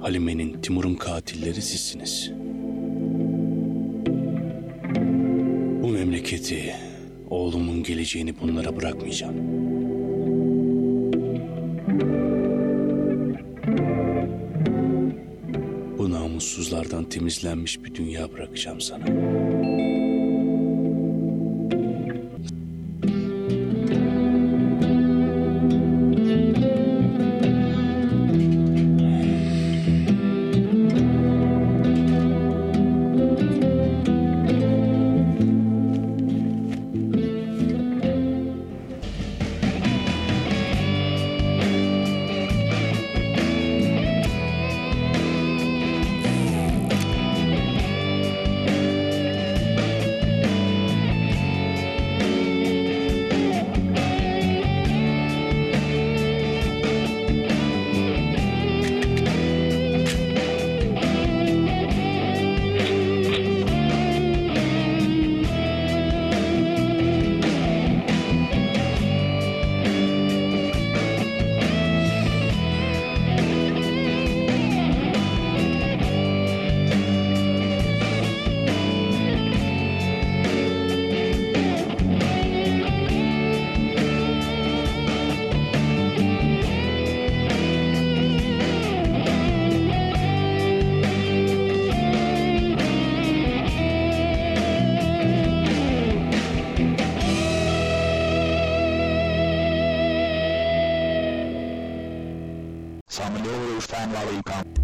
Halime'nin, Timur'un katilleri sizsiniz. Bu memleketi, oğlumun geleceğini bunlara bırakmayacağım. Bu namussuzlardan temizlenmiş bir dünya bırakacağım sana. So I'm a new roof fan while you come.